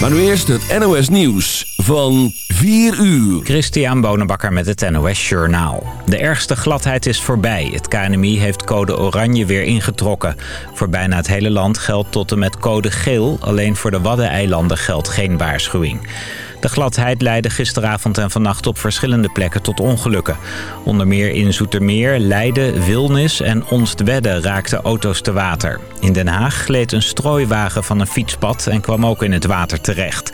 Maar nu eerst het NOS Nieuws van 4 uur. Christian Bonenbakker met het NOS Journaal. De ergste gladheid is voorbij. Het KNMI heeft code oranje weer ingetrokken. Voor bijna het hele land geldt tot en met code geel. Alleen voor de Waddeneilanden geldt geen waarschuwing. De gladheid leidde gisteravond en vannacht op verschillende plekken tot ongelukken. Onder meer in Zoetermeer, Leiden, Wilnis en Onstwedde raakten auto's te water. In Den Haag gleed een strooiwagen van een fietspad en kwam ook in het water terecht.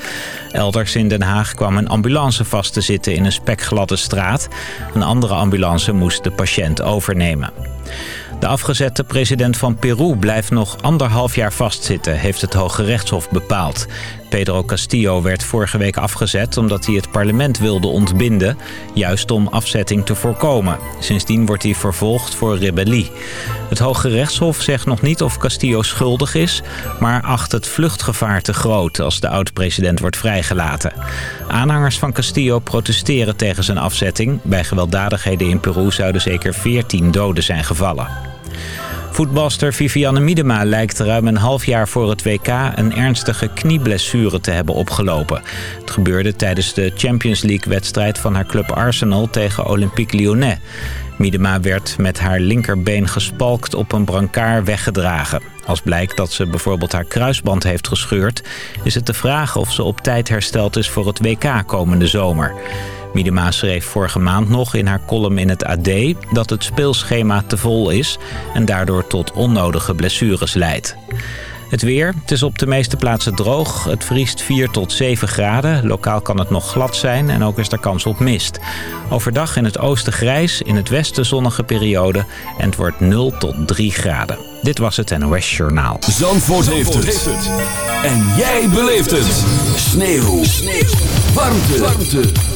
Elders in Den Haag kwam een ambulance vast te zitten in een spekgladde straat. Een andere ambulance moest de patiënt overnemen. De afgezette president van Peru blijft nog anderhalf jaar vastzitten, heeft het Hoge Rechtshof bepaald. Pedro Castillo werd vorige week afgezet omdat hij het parlement wilde ontbinden, juist om afzetting te voorkomen. Sindsdien wordt hij vervolgd voor rebellie. Het Hoge Rechtshof zegt nog niet of Castillo schuldig is, maar acht het vluchtgevaar te groot als de oud-president wordt vrijgelaten. Aanhangers van Castillo protesteren tegen zijn afzetting. Bij gewelddadigheden in Peru zouden zeker 14 doden zijn gevallen. Voetbalster Vivianne Miedema lijkt ruim een half jaar voor het WK een ernstige knieblessure te hebben opgelopen. Het gebeurde tijdens de Champions League-wedstrijd van haar club Arsenal tegen Olympique Lyonnais. Miedema werd met haar linkerbeen gespalkt op een brancard weggedragen. Als blijkt dat ze bijvoorbeeld haar kruisband heeft gescheurd... is het de vraag of ze op tijd hersteld is voor het WK komende zomer. Miedema schreef vorige maand nog in haar column in het AD... dat het speelschema te vol is en daardoor tot onnodige blessures leidt. Het weer. Het is op de meeste plaatsen droog. Het vriest 4 tot 7 graden. Lokaal kan het nog glad zijn en ook is er kans op mist. Overdag in het oosten grijs, in het westen zonnige periode. En het wordt 0 tot 3 graden. Dit was het NOS Journaal. Zandvoort, heeft, het. En jij beleeft het. Sneeuw. Sneeuw. Warmte. Warmte.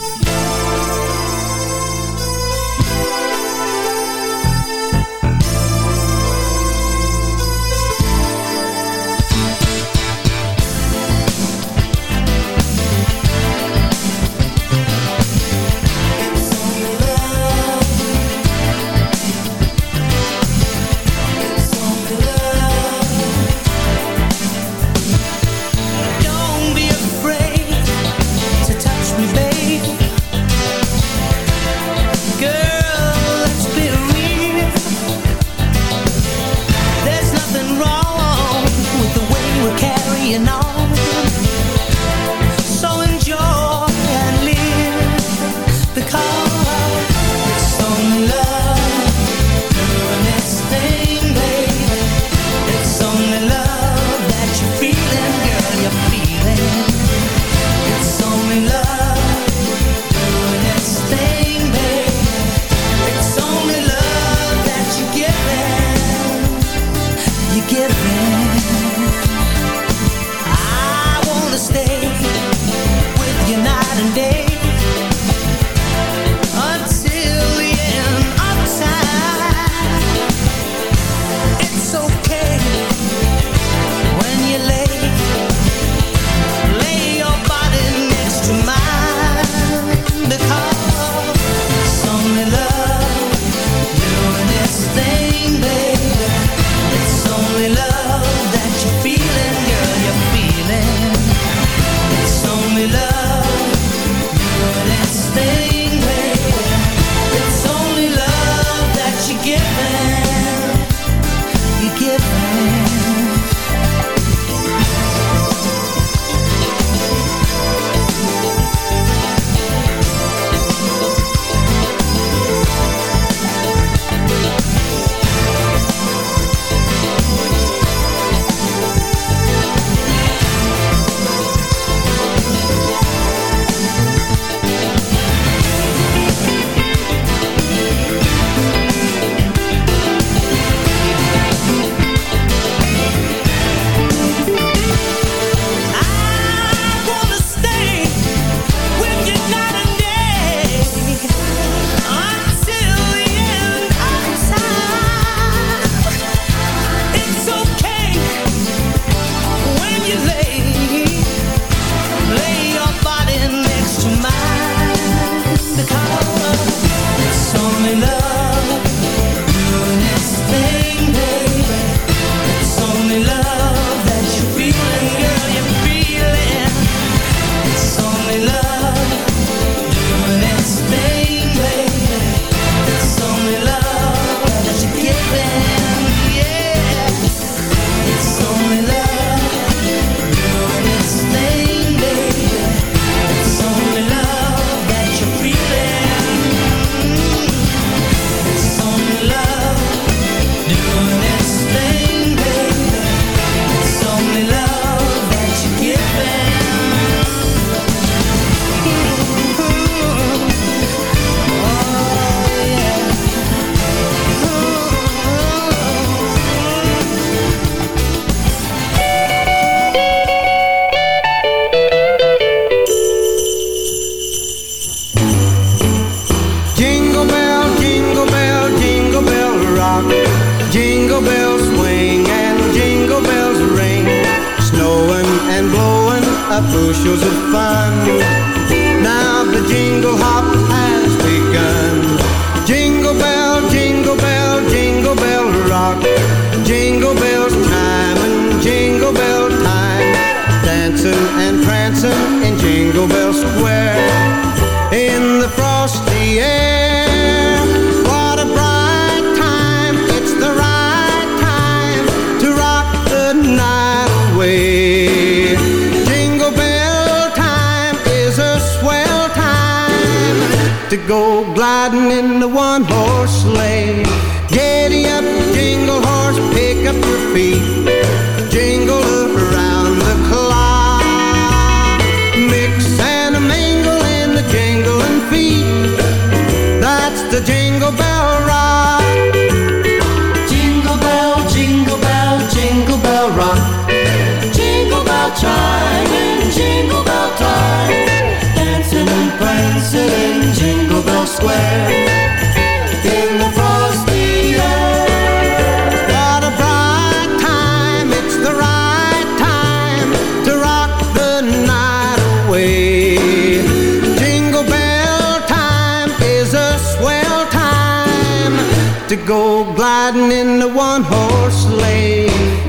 To go gliding in the one horse sleigh.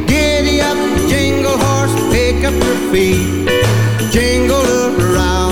Giddy up, jingle horse, pick up your feet. Jingle around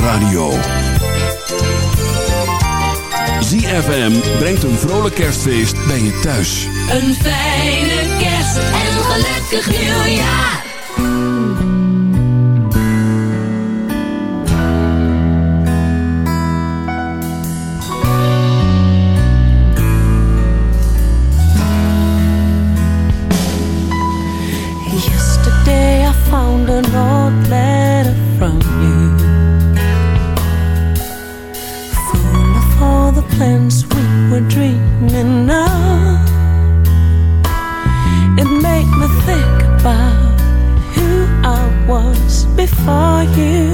radio. ZFM brengt een vrolijk kerstfeest bij je thuis. Een before you.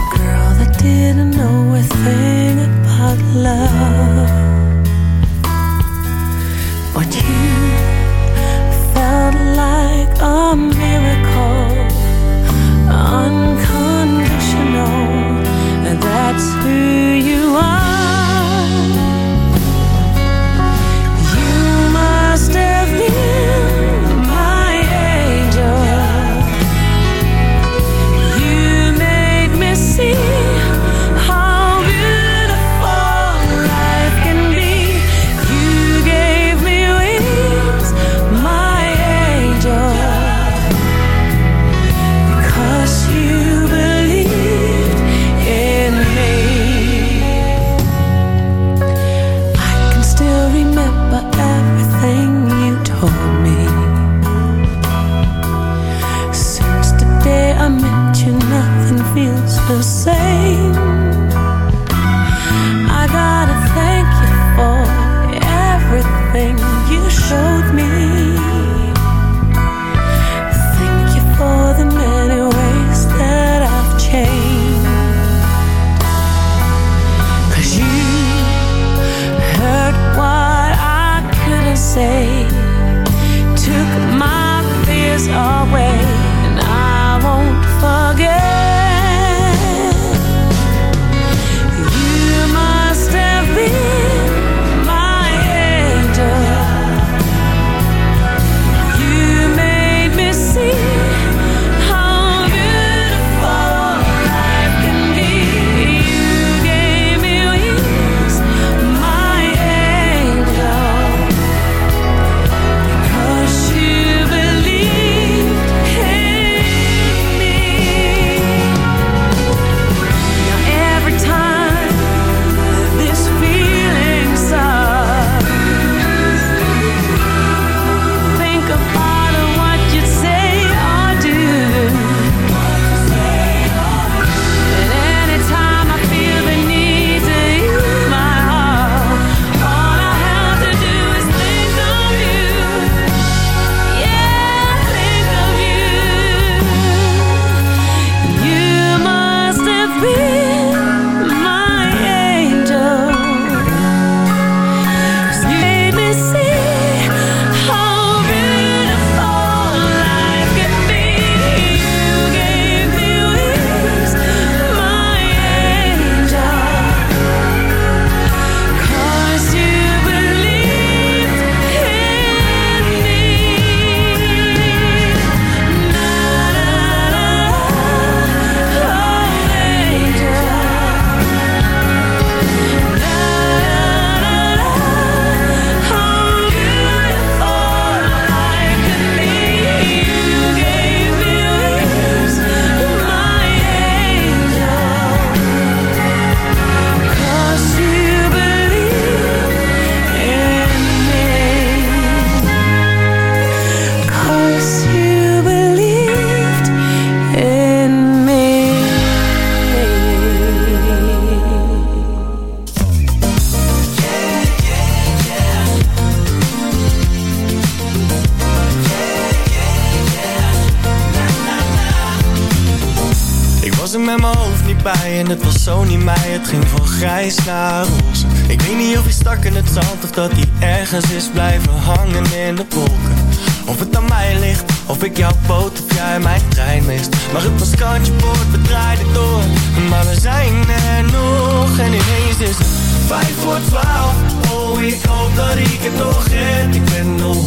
A girl that didn't know a thing about love. But you felt like a miracle, unconditional. That's who. Bij en het was zo niet mij. Het ging van grijs naar roze. Ik weet niet of hij stak in het zand Of dat hij ergens is blijven hangen in de wolken. Of het aan mij ligt, of ik jouw boot of jij mijn trein mist. Maar het was kantje boord, we draaiden door. Maar we zijn er nog en ineens is vijf voor twaalf. Oh, ik hoop dat ik het nog red. Ik ben nog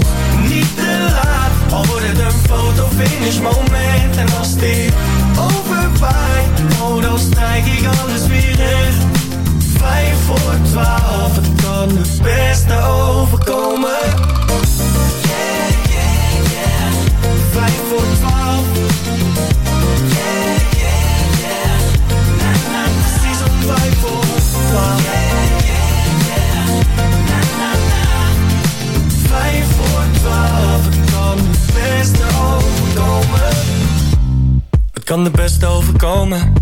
niet te laat. Al wordt het een fotofinish moment. En als dit overwaait Oh, dan strijk ik alles weer recht. Vijf voor twaalf Het kan het beste overkomen. Yeah, yeah, yeah. Vijf voor Yeah, yeah, yeah. Na, na, na. Precies om vijf voor twaalf. Vijf voor twaalf, het kan het beste. Kan de beste overkomen,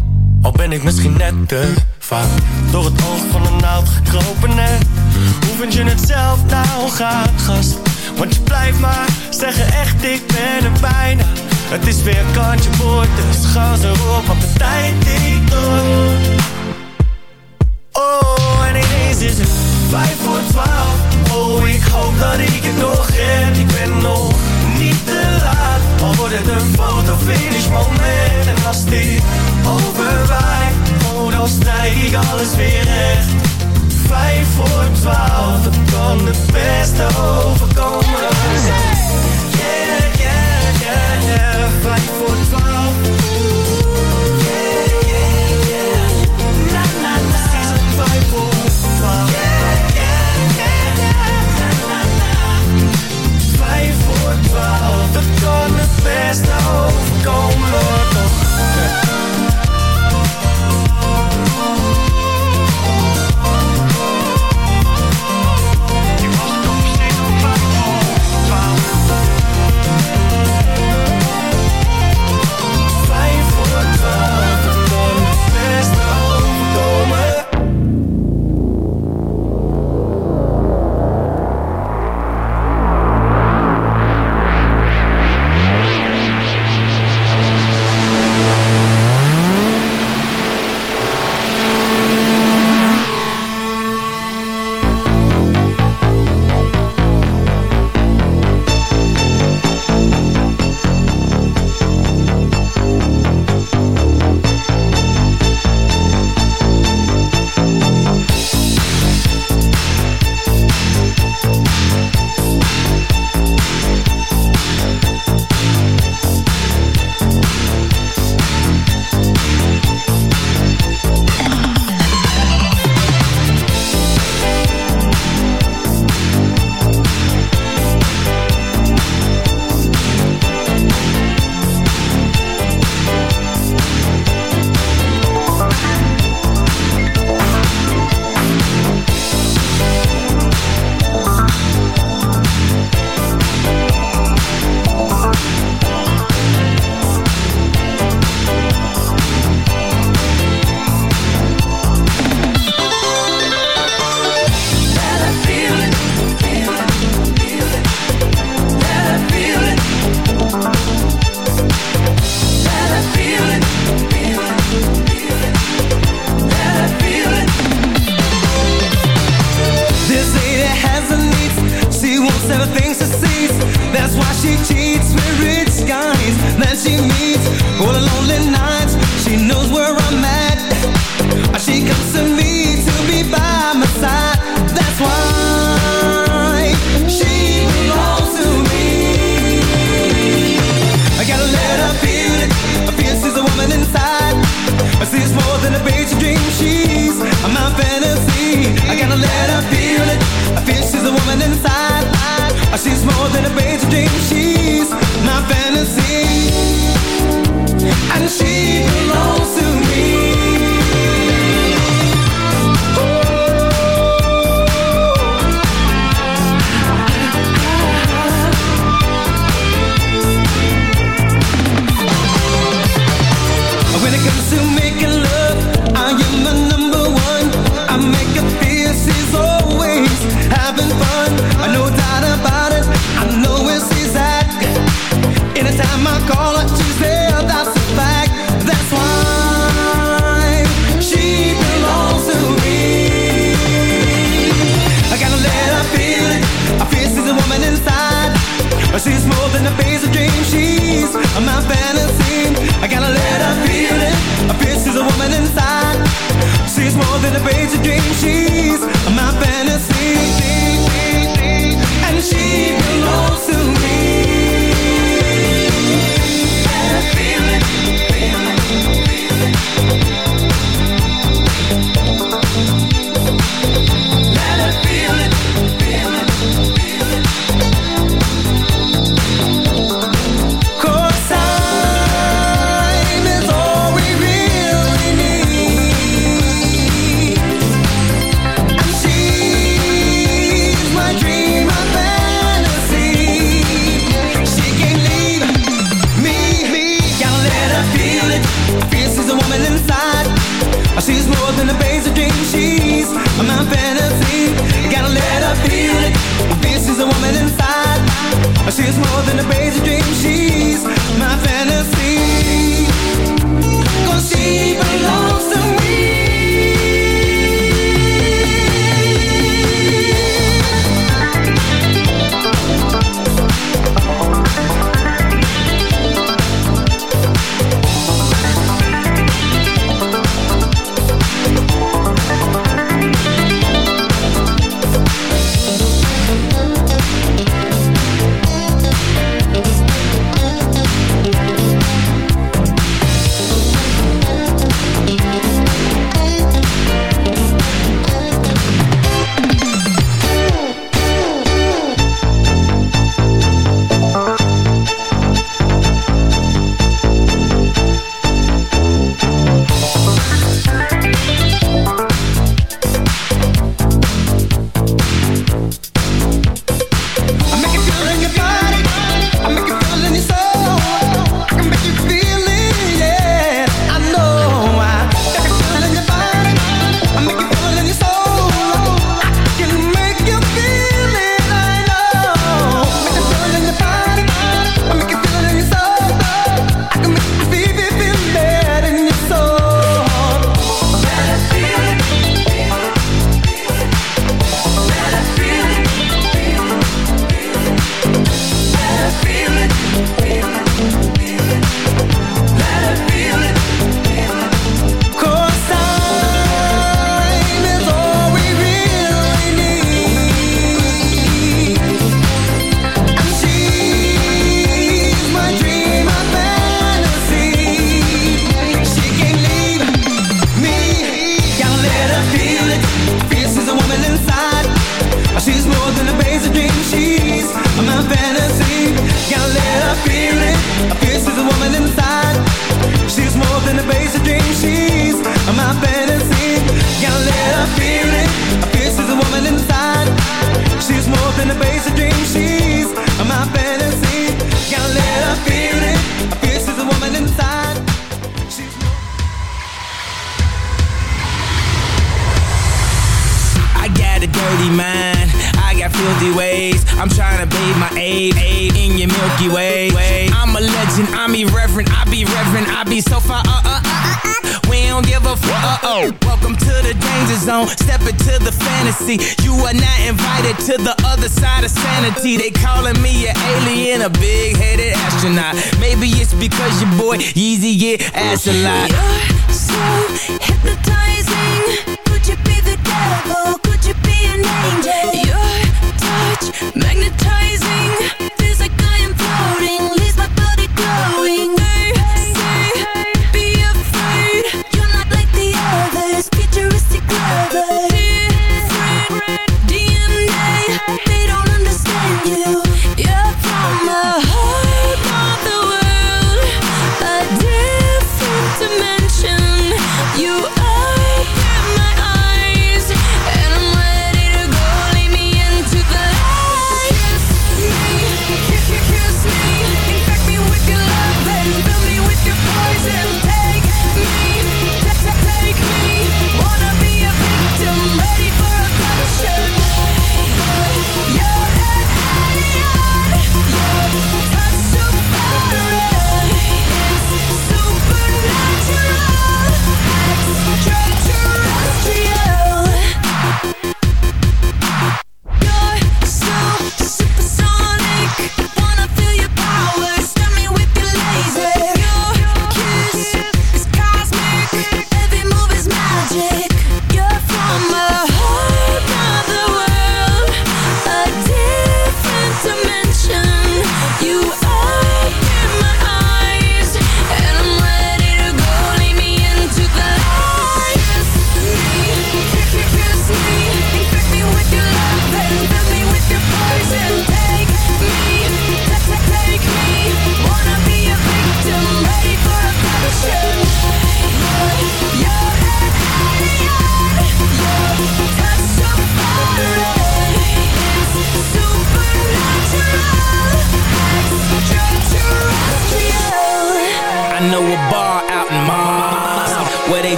al ben ik misschien net te vaak door het oog van een naald gekropen. En hoe vind je het zelf nou, gaat gast? Want je blijft maar zeggen echt, ik ben er bijna. Het is weer kantje boord, dus gas erop, want de tijd die door. Oh, en ineens is het vijf voor twaalf. Oh, ik hoop dat ik het nog red. Ik ben nog. Al wordt het een fotofinish moment. En als dit overwaait, oh, dan strijk ik alles weer recht. Vijf voor twaalf, het kan het beste overkomen. Yeah, yeah, yeah, yeah. Vijf voor twaalf.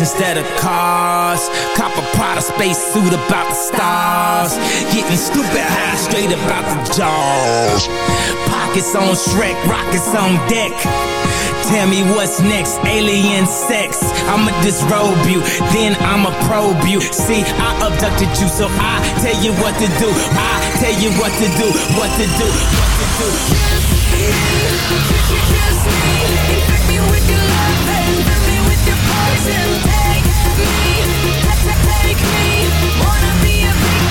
instead of cars. Cop a Prada space suit about the stars. Getting stupid high straight about the jaws. Pockets on Shrek, rockets on deck. Tell me what's next, alien sex. I'ma disrobe you, then I'ma probe you. See, I abducted you, so I tell you what to do. I tell you what to do, what to do, what to do. Kiss me, kiss me, infect me with your love and fill me with your poison.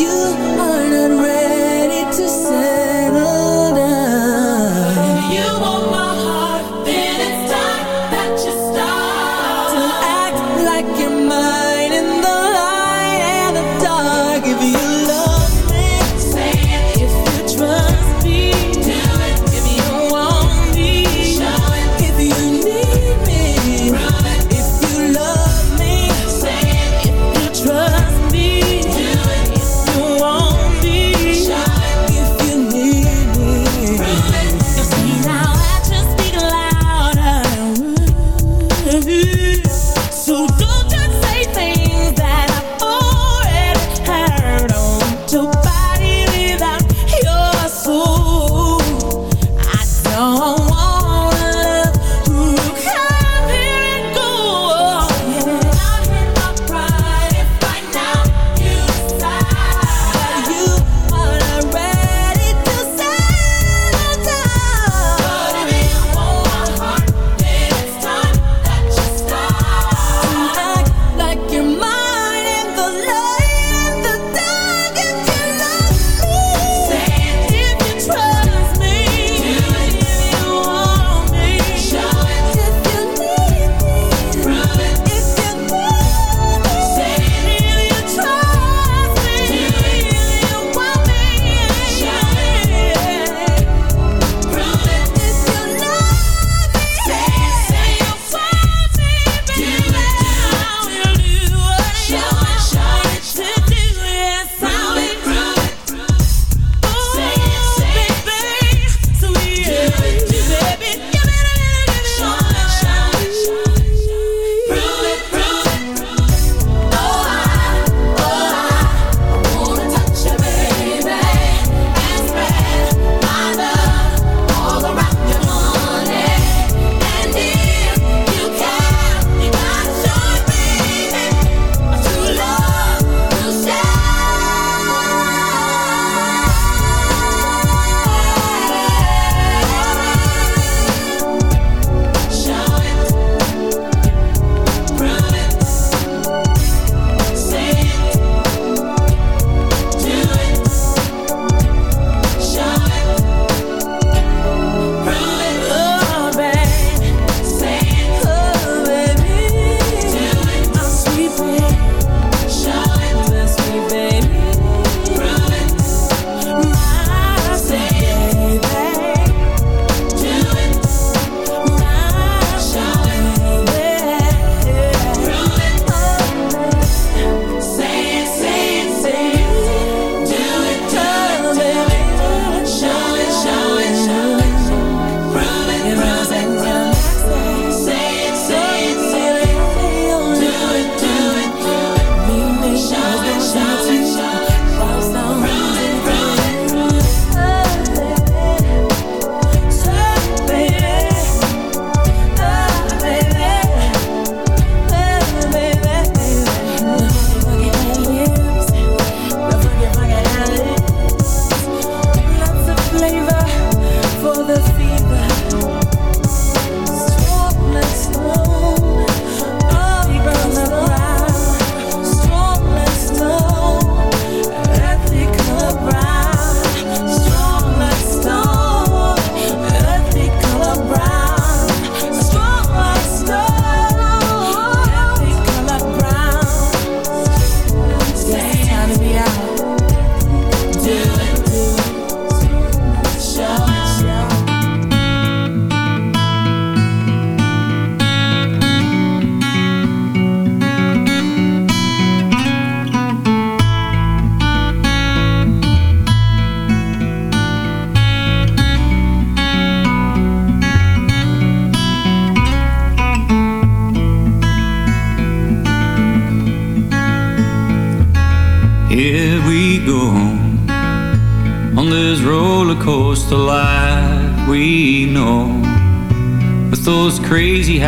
you are Easy.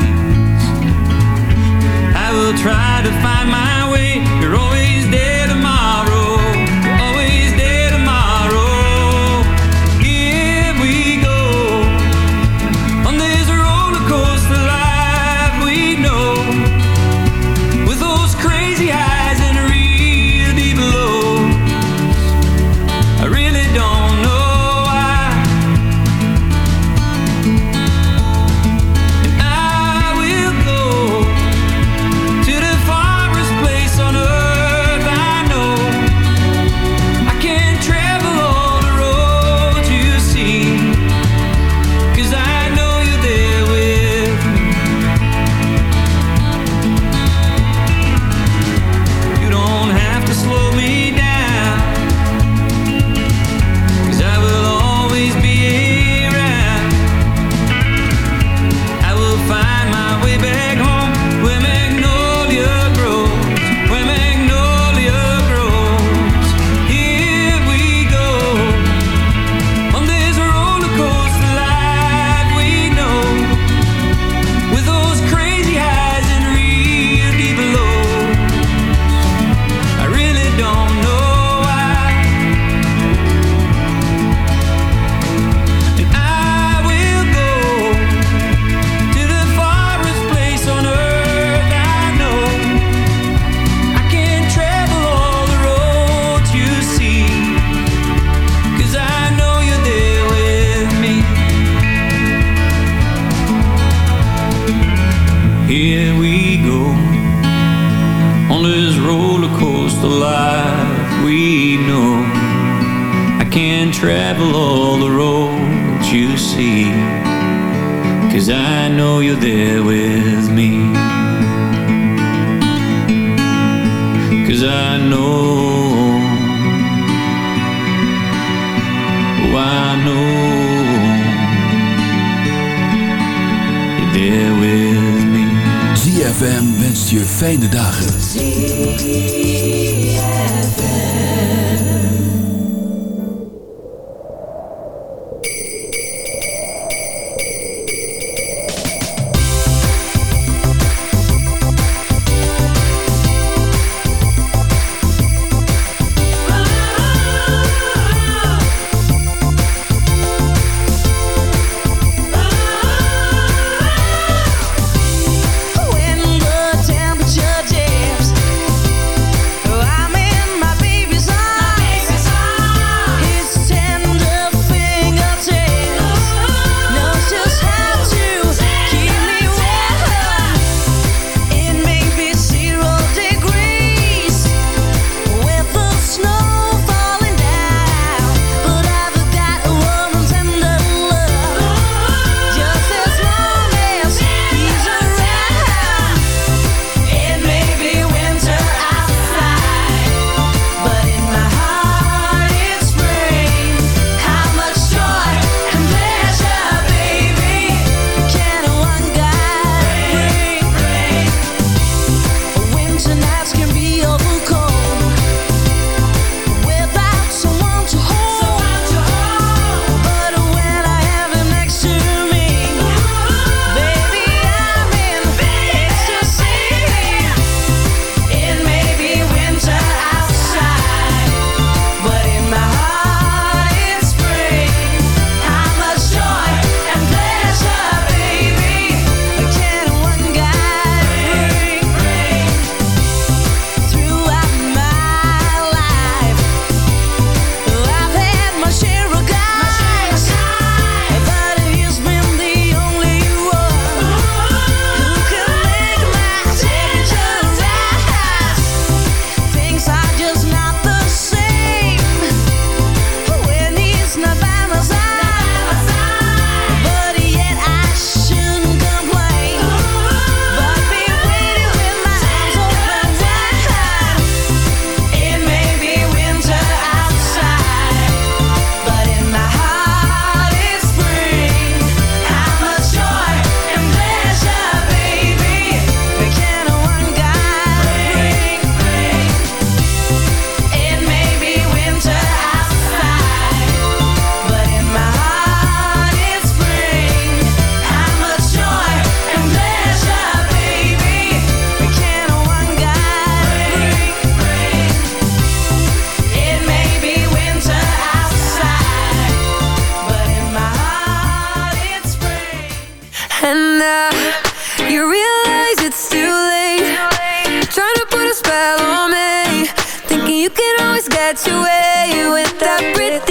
to find my way. Get your way with that pretty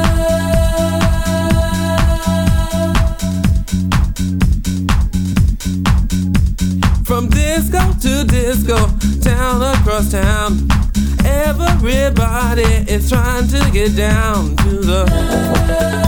get down to the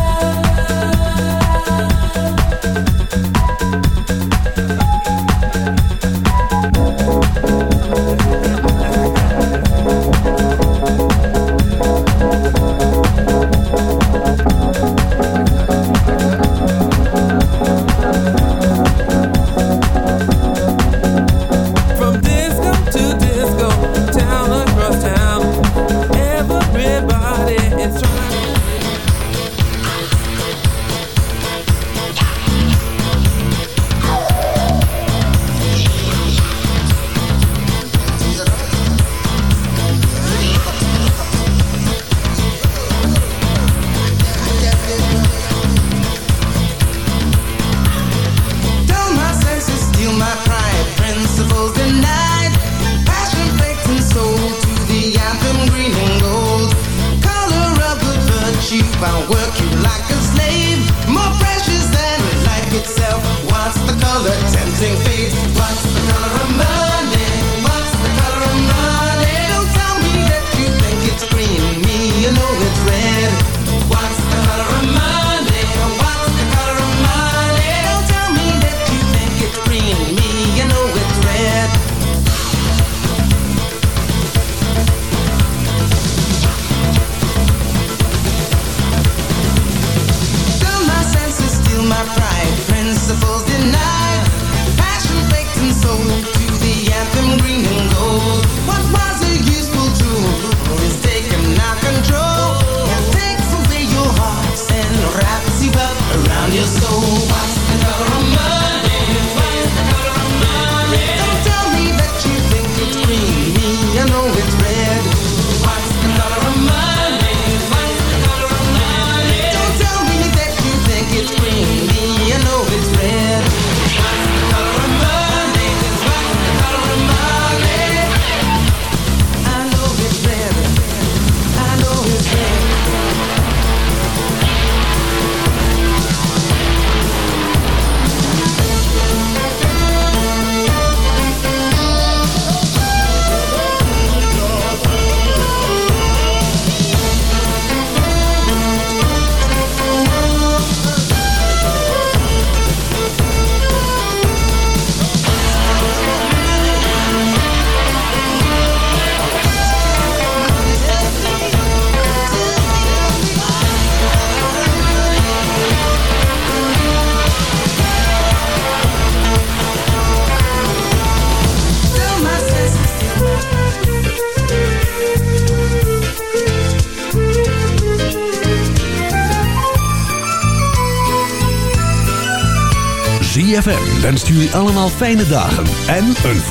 wensen jullie allemaal fijne dagen en een voorzitter.